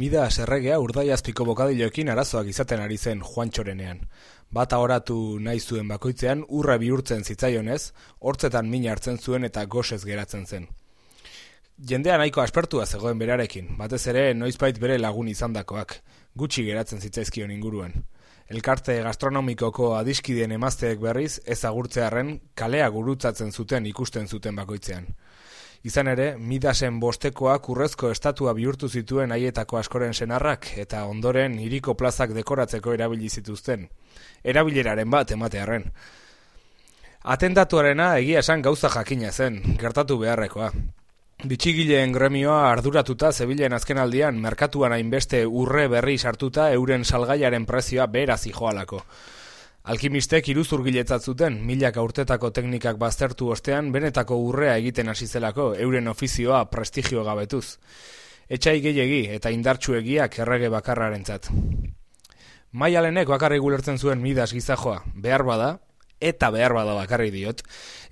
Mida serregea urdaiazpiko bokadiloekin arazoak izaten ari zen Juantxorenean. Bata oratu nahi zuen bakoitzean urra bihurtzen zitzaionez, hortzetan min hartzen zuen eta gosez geratzen zen. Jendea nahiko aspertua zegoen berarekin, batez ere noizbait bere lagun izandakoak, gutxi geratzen zitzaizkion inguruan. Elkarte gastronomikoko adiskideen emazteek berriz ezagurtzearen kalea gurutzatzen zuten ikusten zuten bakoitzean. Izan ere, Midasen bostekoak urrezko estatua bihurtu zituen haietako askoren senarrak eta ondoren hiriko plazak dekoratzeko erabili zituzten. Erabileraren bat ematearren. Atentatuarena egia esan gauza jakina zen, gertatu beharrekoa. Bitxigileen gremioa arduratuta zebilen azken aldian, merkatuan hainbeste urre berri sartuta euren salgaiaren prezioa beraz joalako. Alkimistek iruzur giletzat zuten, milak aurtetako teknikak baztertu ostean, benetako urrea egiten hasi zelako, euren ofizioa prestigio gabetuz. Etxai gehiegi eta indartsu egiak errege bakarraren zat. Maialenek bakarri gulertzen zuen midas gizajoa, behar bada, eta behar bada bakarri diot,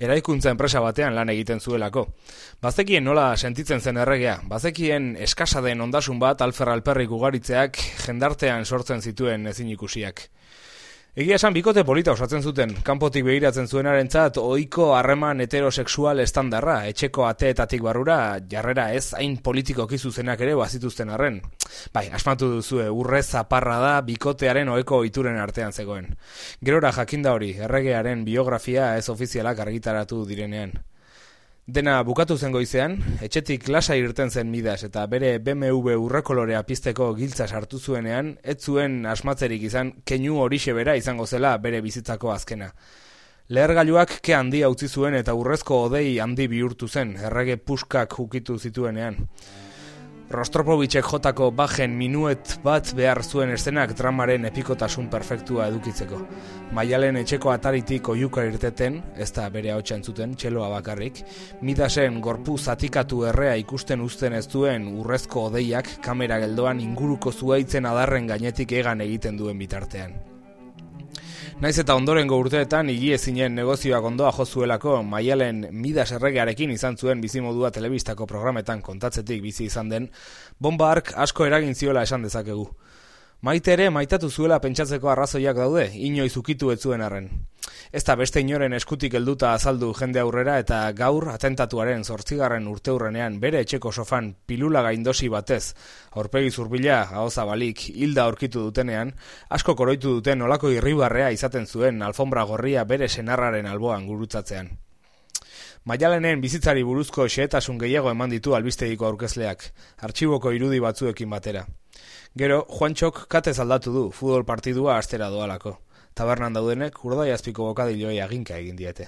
eraikuntza enpresa batean lan egiten zuelako. Bazekien nola sentitzen zen erregea, bazekien eskasa den ondasun bat alfer alperrik ugaritzeak jendartean sortzen zituen ezin ikusiak. Egia esan bikote polita osatzen zuten, kanpotik behiratzen zuenarentzat ohiko harreman heterosexual estandarra, etxeko ateetatik barrura, jarrera ez hain politikoki zuzenak ere bazituzten arren. Bai, asmatu duzue, urre zaparra da bikotearen oheko oituren artean zegoen. Gerora jakinda hori, erregearen biografia ez ofizialak argitaratu direnean. Dena bukatu zen goizean, etxetik lasa irten zen midas eta bere BMW urrekolorea pizteko giltza sartu zuenean, ez zuen asmatzerik izan keinu horixe bera izango zela bere bizitzako azkena. Lehergailuak ke handia utzi zuen eta urrezko odei handi bihurtu zen, errege puskak ukitu zituenean. Rostropovicek jotako bajen minuet bat behar zuen eszenak dramaren epikotasun perfektua edukitzeko. Maialen etxeko ataritik oiuka irteten, ez da bere hau zuten, txeloa bakarrik, midasen gorpu zatikatu errea ikusten uzten ez duen urrezko odeiak kamera geldoan inguruko zuaitzen adarren gainetik egan egiten duen bitartean. Naiz eta ondorengo urteetan igi negozioak ondoa jozuelako maialen midas erregearekin izan zuen bizimodua telebistako programetan kontatzetik bizi izan den, bomba ark asko eragin ziola esan dezakegu. Maite ere maitatu zuela pentsatzeko arrazoiak daude, inoiz ukitu ez zuen arren. Ez da beste inoren eskutik helduta azaldu jende aurrera eta gaur atentatuaren zortzigarren urte hurrenean bere etxeko sofan pilula gaindosi batez, aurpegi zurbila, hauza balik, hilda aurkitu dutenean, asko koroitu duten olako irribarrea izaten zuen alfombra gorria bere senarraren alboan gurutzatzean. Maialenen bizitzari buruzko xehetasun gehiago eman ditu albistegiko aurkezleak, artxiboko irudi batzuekin batera. Gero, Juantxok katez aldatu du futbol partidua astera doalako. Tabernan daudenek urdai azpiko bokadiloei aginka egin diete.